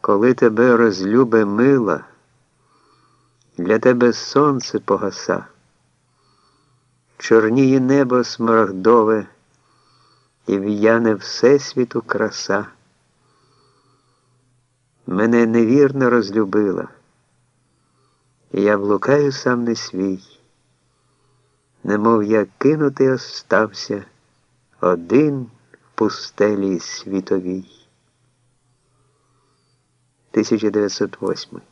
Коли тебе розлюбе мила, для тебе сонце погаса, чорніє небо смарагдове і в'яне Всесвіту краса. Мене невірно розлюбила, і я блукаю сам не свій, немов я кинутий остався один в пустелі світовій. 1908